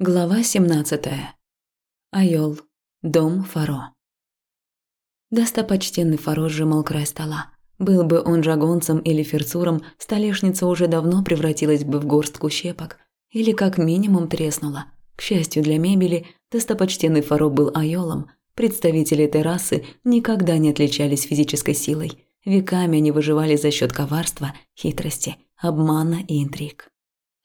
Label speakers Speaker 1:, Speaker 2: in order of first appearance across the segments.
Speaker 1: Глава 17. Айол. Дом Фаро. Достопочтенный Фаро сжимал край стола. Был бы он жагонцем или ферцуром, столешница уже давно превратилась бы в горстку щепок. Или как минимум треснула. К счастью для мебели, достопочтенный Фаро был айолом. Представители этой расы никогда не отличались физической силой. Веками они выживали за счет коварства, хитрости, обмана и интриг.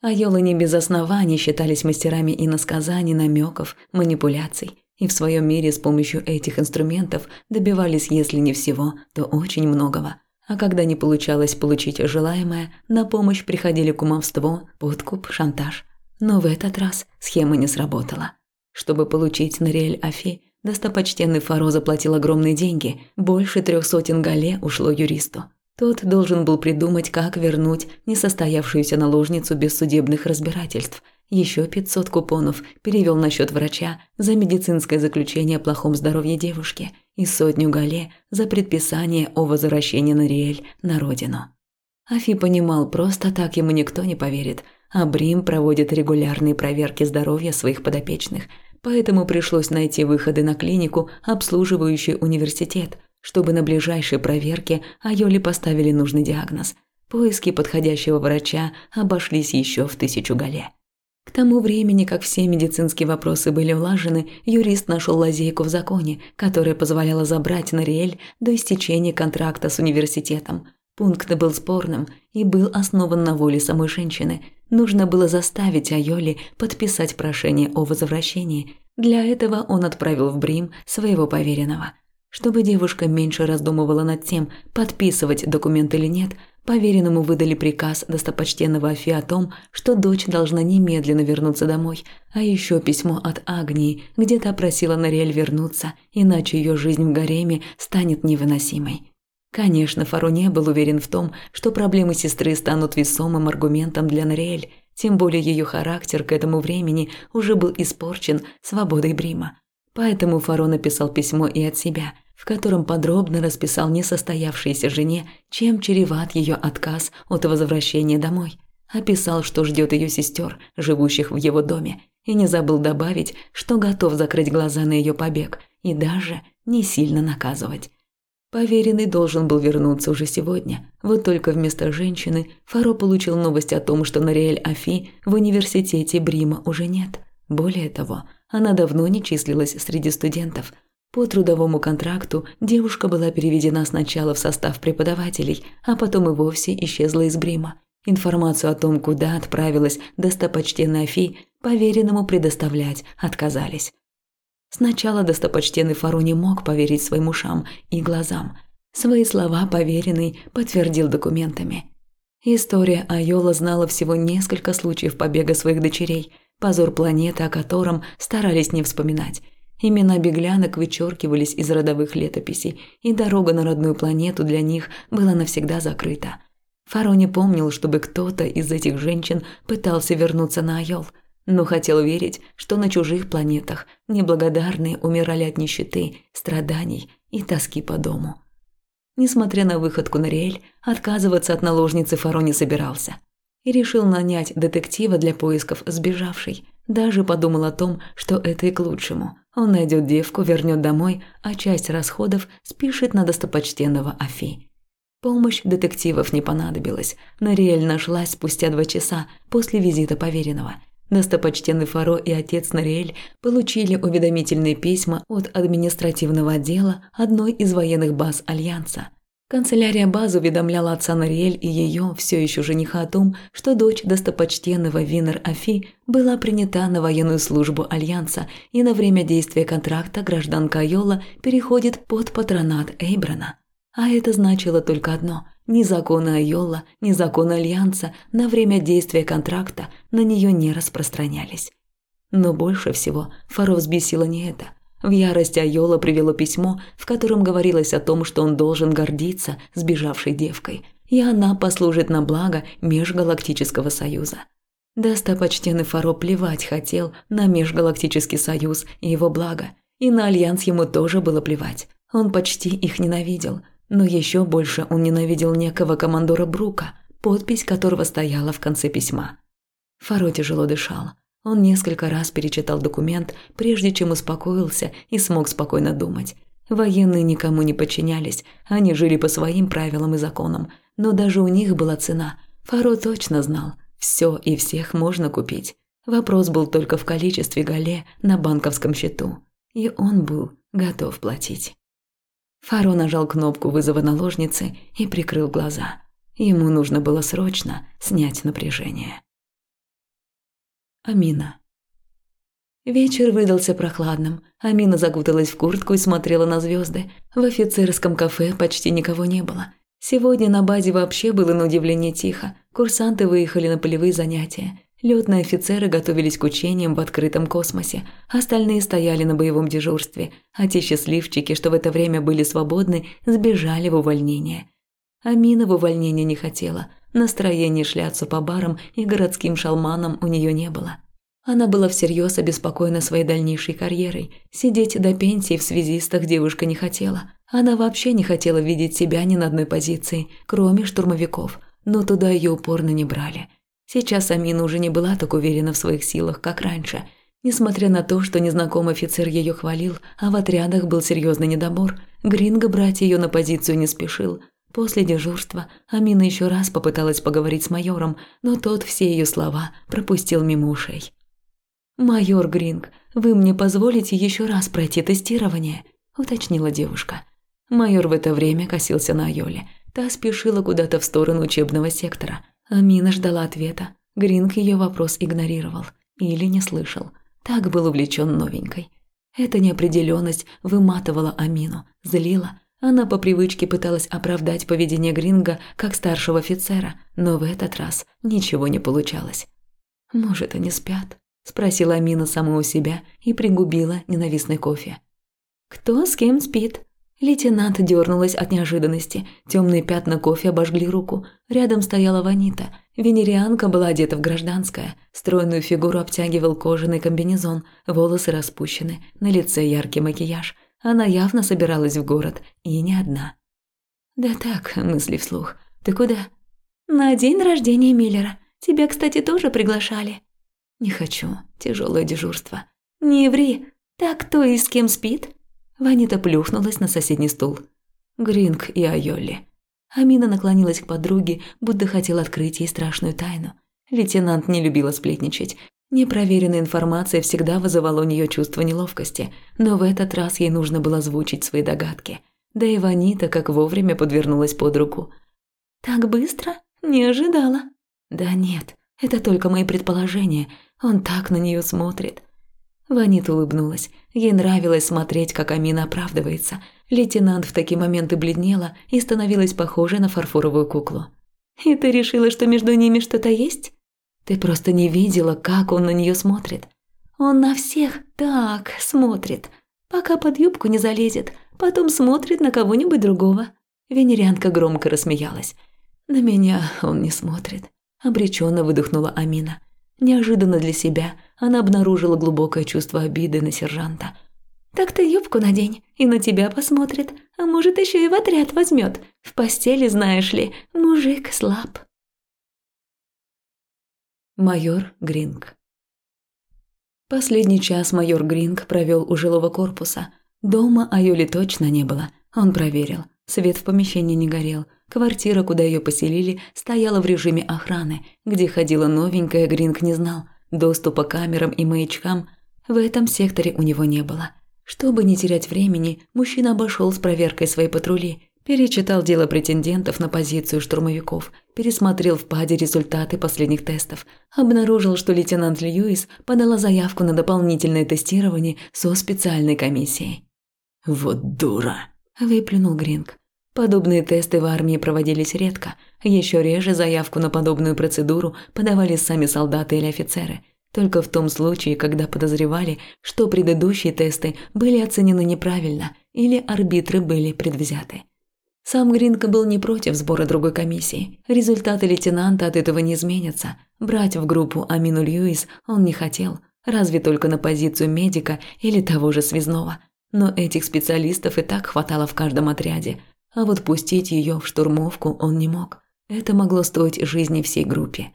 Speaker 1: Айолы не без оснований считались мастерами иносказаний, намеков, манипуляций. И в своем мире с помощью этих инструментов добивались, если не всего, то очень многого. А когда не получалось получить желаемое, на помощь приходили кумовство, подкуп, шантаж. Но в этот раз схема не сработала. Чтобы получить Нориэль Афи, достопочтенный Фаро заплатил огромные деньги, больше трех сотен гале ушло юристу. Тот должен был придумать, как вернуть несостоявшуюся наложницу без судебных разбирательств. Еще 500 купонов перевел на счет врача за медицинское заключение о плохом здоровье девушки и сотню гале за предписание о возвращении на Риэль на родину. Афи понимал, просто так ему никто не поверит, а Брим проводит регулярные проверки здоровья своих подопечных, поэтому пришлось найти выходы на клинику, обслуживающую университет – чтобы на ближайшей проверке Айоле поставили нужный диагноз. Поиски подходящего врача обошлись еще в тысячу гале. К тому времени, как все медицинские вопросы были улажены, юрист нашел лазейку в законе, которая позволяла забрать Нариэль до истечения контракта с университетом. Пункт был спорным и был основан на воле самой женщины. Нужно было заставить Айоли подписать прошение о возвращении. Для этого он отправил в Брим своего поверенного – чтобы девушка меньше раздумывала над тем, подписывать документ или нет, поверенному выдали приказ достопочтенного Афи о том, что дочь должна немедленно вернуться домой, а еще письмо от Агнии, где та просила Нориэль вернуться, иначе ее жизнь в гареме станет невыносимой. Конечно, Фаро не был уверен в том, что проблемы сестры станут весомым аргументом для Нориэль, тем более ее характер к этому времени уже был испорчен свободой Брима. Поэтому Фаро написал письмо и от себя – в котором подробно расписал несостоявшейся жене, чем чреват ее отказ от возвращения домой. Описал, что ждет ее сестер, живущих в его доме, и не забыл добавить, что готов закрыть глаза на ее побег и даже не сильно наказывать. Поверенный должен был вернуться уже сегодня. Вот только вместо женщины Фаро получил новость о том, что Нариэль Афи в университете Брима уже нет. Более того, она давно не числилась среди студентов, по трудовому контракту девушка была переведена сначала в состав преподавателей, а потом и вовсе исчезла из Брима. Информацию о том, куда отправилась достопочтенная Фи, поверенному предоставлять отказались. Сначала достопочтенный Фару не мог поверить своим ушам и глазам. Свои слова поверенный подтвердил документами. История Айола знала всего несколько случаев побега своих дочерей, позор планеты, о котором старались не вспоминать. Имена беглянок вычеркивались из родовых летописей, и дорога на родную планету для них была навсегда закрыта. Фаро не помнил, чтобы кто-то из этих женщин пытался вернуться на Айол, но хотел верить, что на чужих планетах неблагодарные умирали от нищеты, страданий и тоски по дому. Несмотря на выходку на Риэль, отказываться от наложницы Фаро не собирался и решил нанять детектива для поисков сбежавшей. Даже подумал о том, что это и к лучшему. Он найдет девку, вернет домой, а часть расходов спишет на достопочтенного Афи. Помощь детективов не понадобилась. Нариэль нашлась спустя два часа после визита поверенного. Достопочтенный Фаро и отец Нариэль получили уведомительные письма от административного отдела одной из военных баз Альянса – Канцелярия базы уведомляла отца Нариэль и ее, все еще жениха, о том, что дочь достопочтенного Винер Афи была принята на военную службу Альянса и на время действия контракта гражданка Айола переходит под патронат Эйбрана. А это значило только одно – ни законы Айола, ни законы Альянса на время действия контракта на нее не распространялись. Но больше всего Фаро взбесило не это – в ярости Айола привело письмо, в котором говорилось о том, что он должен гордиться сбежавшей девкой, и она послужит на благо Межгалактического Союза. Достопочтенный Фаро плевать хотел на Межгалактический Союз и его благо, и на Альянс ему тоже было плевать. Он почти их ненавидел, но еще больше он ненавидел некого командора Брука, подпись которого стояла в конце письма. Фаро тяжело дышал. Он несколько раз перечитал документ, прежде чем успокоился и смог спокойно думать. Военные никому не подчинялись, они жили по своим правилам и законам, но даже у них была цена. Фаро точно знал, все и всех можно купить. Вопрос был только в количестве гале на банковском счету, и он был готов платить. Фаро нажал кнопку вызова наложницы и прикрыл глаза. Ему нужно было срочно снять напряжение. Амина. Вечер выдался прохладным. Амина закуталась в куртку и смотрела на звезды. В офицерском кафе почти никого не было. Сегодня на базе вообще было на удивление тихо. Курсанты выехали на полевые занятия. Лётные офицеры готовились к учениям в открытом космосе, остальные стояли на боевом дежурстве, а те счастливчики, что в это время были свободны, сбежали в увольнение. Амина в увольнение не хотела – Настроения шляться по барам и городским шалманам у нее не было. Она была всерьез обеспокоена своей дальнейшей карьерой. Сидеть до пенсии в связистах девушка не хотела. Она вообще не хотела видеть себя ни на одной позиции, кроме штурмовиков, но туда ее упорно не брали. Сейчас Амина уже не была так уверена в своих силах, как раньше. Несмотря на то, что незнакомый офицер ее хвалил, а в отрядах был серьезный недобор, Гринго брать ее на позицию не спешил – После дежурства Амина еще раз попыталась поговорить с майором, но тот все ее слова пропустил мимо ушей. «Майор Гринг, вы мне позволите еще раз пройти тестирование?» – уточнила девушка. Майор в это время косился на Айоле. Та спешила куда-то в сторону учебного сектора. Амина ждала ответа. Гринг ее вопрос игнорировал. Или не слышал. Так был увлечен новенькой. Эта неопределенность выматывала Амину, злила, она по привычке пыталась оправдать поведение Гринга как старшего офицера, но в этот раз ничего не получалось. «Может, они спят?» – спросила Амина сама у себя и пригубила ненавистный кофе. «Кто с кем спит?» Лейтенант дернулась от неожиданности. Темные пятна кофе обожгли руку. Рядом стояла Ванита. Венерианка была одета в гражданское. Стройную фигуру обтягивал кожаный комбинезон, волосы распущены, на лице яркий макияж. Она явно собиралась в город, и не одна. «Да так, мысли вслух. Ты куда?» «На день рождения Миллера. Тебя, кстати, тоже приглашали». «Не хочу. Тяжелое дежурство». «Не ври. Так кто и с кем спит?» Ванита плюхнулась на соседний стул. Гринг и Айоли. Амина наклонилась к подруге, будто хотела открыть ей страшную тайну. Лейтенант не любила сплетничать, Непроверенная информация всегда вызывала у нее чувство неловкости, но в этот раз ей нужно было озвучить свои догадки. Да и Ванита как вовремя подвернулась под руку. «Так быстро? Не ожидала». «Да нет, это только мои предположения. Он так на нее смотрит». Ванита улыбнулась. Ей нравилось смотреть, как Амина оправдывается. Лейтенант в такие моменты бледнела и становилась похожей на фарфоровую куклу. «И ты решила, что между ними что-то есть?» Ты просто не видела, как он на нее смотрит. Он на всех так смотрит, пока под юбку не залезет, потом смотрит на кого-нибудь другого. Венерянка громко рассмеялась. На меня он не смотрит. Обреченно выдохнула Амина. Неожиданно для себя она обнаружила глубокое чувство обиды на сержанта. «Так ты юбку надень, и на тебя посмотрит, а может, еще и в отряд возьмет. В постели, знаешь ли, мужик слаб». Майор Гринг. Последний час майор Гринг провел у жилого корпуса. Дома Аюли точно не было. Он проверил. Свет в помещении не горел. Квартира, куда ее поселили, стояла в режиме охраны. Где ходила новенькая, Гринг не знал. Доступа к камерам и маячкам в этом секторе у него не было. Чтобы не терять времени, мужчина обошел с проверкой свои патрули Перечитал дело претендентов на позицию штурмовиков, пересмотрел в ПАДе результаты последних тестов, обнаружил, что лейтенант Льюис подала заявку на дополнительное тестирование со специальной комиссией. «Вот дура!» – выплюнул Гринг. Подобные тесты в армии проводились редко, еще реже заявку на подобную процедуру подавали сами солдаты или офицеры – только в том случае, когда подозревали, что предыдущие тесты были оценены неправильно или арбитры были предвзяты. Сам Гринко был не против сбора другой комиссии. Результаты лейтенанта от этого не изменятся. Брать в группу Амину Льюис он не хотел, разве только на позицию медика или того же связного. Но этих специалистов и так хватало в каждом отряде. А вот пустить ее в штурмовку он не мог. Это могло стоить жизни всей группе.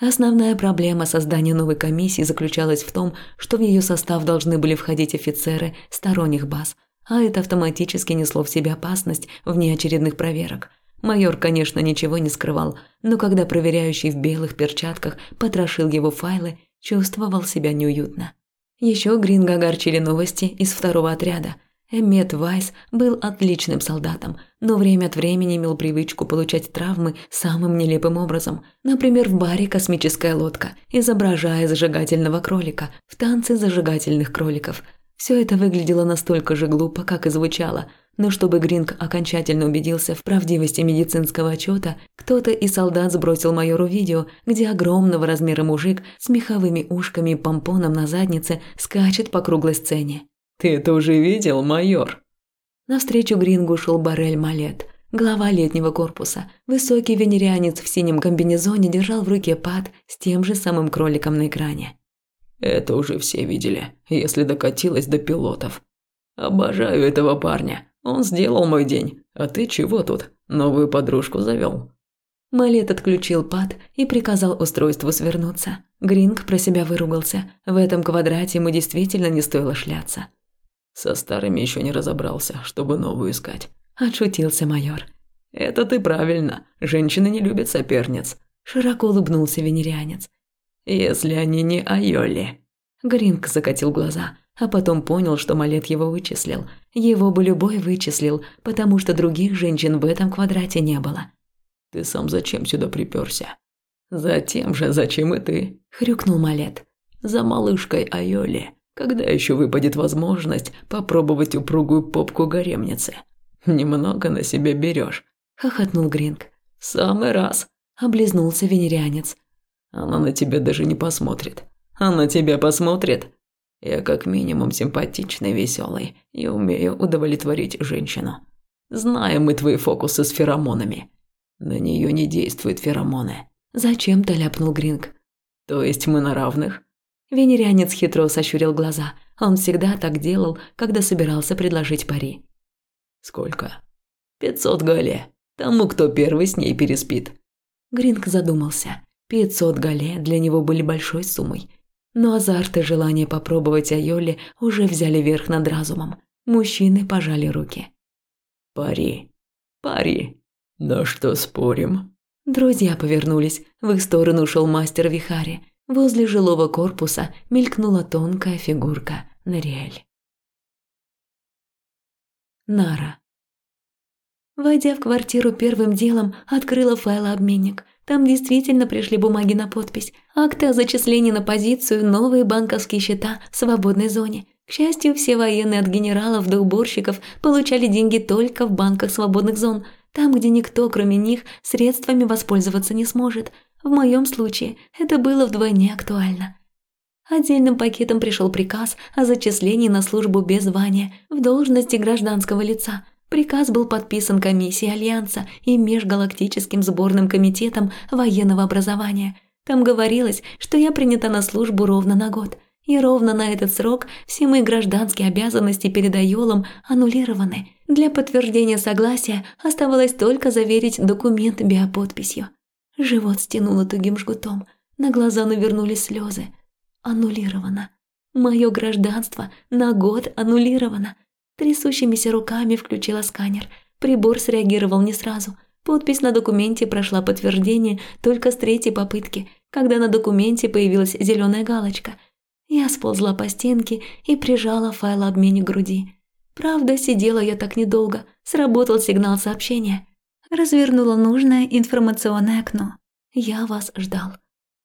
Speaker 1: Основная проблема создания новой комиссии заключалась в том, что в ее состав должны были входить офицеры сторонних баз, а это автоматически несло в себе опасность вне очередных проверок. Майор, конечно, ничего не скрывал, но когда проверяющий в белых перчатках потрошил его файлы, чувствовал себя неуютно. Еще Гринга огорчили новости из второго отряда – Эммет Вайс был отличным солдатом, но время от времени имел привычку получать травмы самым нелепым образом. Например, в баре «Космическая лодка», изображая зажигательного кролика в танце зажигательных кроликов. Все это выглядело настолько же глупо, как и звучало. Но чтобы Гринг окончательно убедился в правдивости медицинского отчета, кто-то из солдат сбросил майору видео, где огромного размера мужик с меховыми ушками и помпоном на заднице скачет по круглой сцене.
Speaker 2: «Ты это уже видел, майор?»
Speaker 1: Навстречу Грингу шел Барель Малет, глава летнего корпуса. Высокий венерианец в синем комбинезоне держал в руке пад с тем же самым кроликом на экране.
Speaker 2: «Это уже все видели, если докатилось до пилотов. Обожаю этого парня. Он сделал мой день. А ты чего тут? Новую подружку завел?»
Speaker 1: Малет отключил пад и приказал устройству свернуться. Гринг про себя выругался. В этом квадрате ему действительно не стоило шляться.
Speaker 2: Со старыми еще не разобрался, чтобы новую искать.
Speaker 1: Отшутился майор.
Speaker 2: Это ты правильно. Женщины не любят соперниц.
Speaker 1: Широко улыбнулся венерианец.
Speaker 2: Если они не Айоли.
Speaker 1: Гринг закатил глаза, а потом понял, что Малет его вычислил. Его бы любой вычислил, потому что других женщин в этом квадрате не было.
Speaker 2: Ты сам зачем сюда приперся? Затем же, зачем и ты? Хрюкнул Малет. За малышкой Айоли. Когда еще выпадет возможность попробовать упругую попку гаремницы? Немного на себя берешь,
Speaker 1: хохотнул Гринг.
Speaker 2: Самый раз,
Speaker 1: облизнулся венерианец.
Speaker 2: Она на тебя даже не посмотрит. Она тебя посмотрит. Я как минимум симпатичный, веселый и умею удовлетворить женщину. Знаем мы твои фокусы с феромонами. На нее не действуют феромоны.
Speaker 1: Зачем-то ляпнул Гринг.
Speaker 2: То есть мы на равных?
Speaker 1: Венерянец хитро сощурил глаза. Он всегда так делал, когда собирался предложить пари.
Speaker 2: «Сколько?» «Пятьсот гале. Тому, кто первый с ней переспит».
Speaker 1: Гринг задумался. Пятьсот гале для него были большой суммой. Но азарт и желание попробовать Айоли уже взяли верх над разумом. Мужчины пожали руки.
Speaker 2: «Пари. Пари. На что спорим?»
Speaker 1: Друзья повернулись. В их сторону ушел мастер Вихари. Возле жилого корпуса мелькнула тонкая фигурка Нориэль. Нара. Войдя в квартиру первым делом, открыла файлообменник. Там действительно пришли бумаги на подпись, акты о зачислении на позицию, новые банковские счета в свободной зоне. К счастью, все военные от генералов до уборщиков получали деньги только в банках свободных зон, там, где никто, кроме них, средствами воспользоваться не сможет – в моем случае это было вдвойне актуально. Отдельным пакетом пришел приказ о зачислении на службу без звания в должности гражданского лица. Приказ был подписан комиссией Альянса и Межгалактическим сборным комитетом военного образования. Там говорилось, что я принята на службу ровно на год. И ровно на этот срок все мои гражданские обязанности перед Айолом аннулированы. Для подтверждения согласия оставалось только заверить документ биоподписью. Живот стянуло тугим жгутом, на глаза навернулись слезы. Аннулировано. Мое гражданство на год аннулировано. Трясущимися руками включила сканер. Прибор среагировал не сразу. Подпись на документе прошла подтверждение только с третьей попытки, когда на документе появилась зеленая галочка. Я сползла по стенке и прижала файлообменник к груди. Правда, сидела я так недолго. Сработал сигнал сообщения. Развернула нужное информационное окно. Я вас ждал.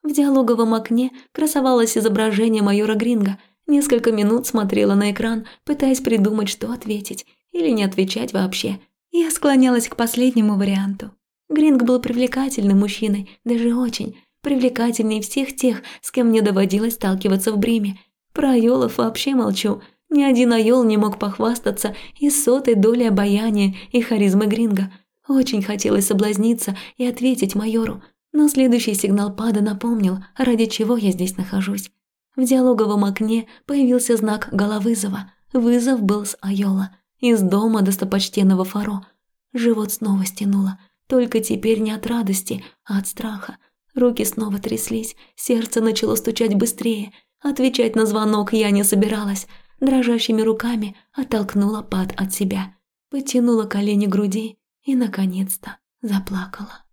Speaker 1: В диалоговом окне красовалось изображение майора Гринга. Несколько минут смотрела на экран, пытаясь придумать, что ответить, или не отвечать вообще. Я склонялась к последнему варианту. Гринг был привлекательным мужчиной, даже очень. Привлекательнее всех тех, с кем мне доводилось сталкиваться в Бриме. Про Айолов вообще молчу. Ни один Айол не мог похвастаться и сотой долей обаяния и харизмы Гринга – очень хотелось соблазниться и ответить майору, но следующий сигнал пада напомнил, ради чего я здесь нахожусь. В диалоговом окне появился знак головызова. Вызов был с Айола, из дома достопочтенного Фаро. Живот снова стянуло, только теперь не от радости, а от страха. Руки снова тряслись, сердце начало стучать быстрее. Отвечать на звонок я не собиралась. Дрожащими руками оттолкнула пад от себя, потянула колени груди и, наконец-то, заплакала.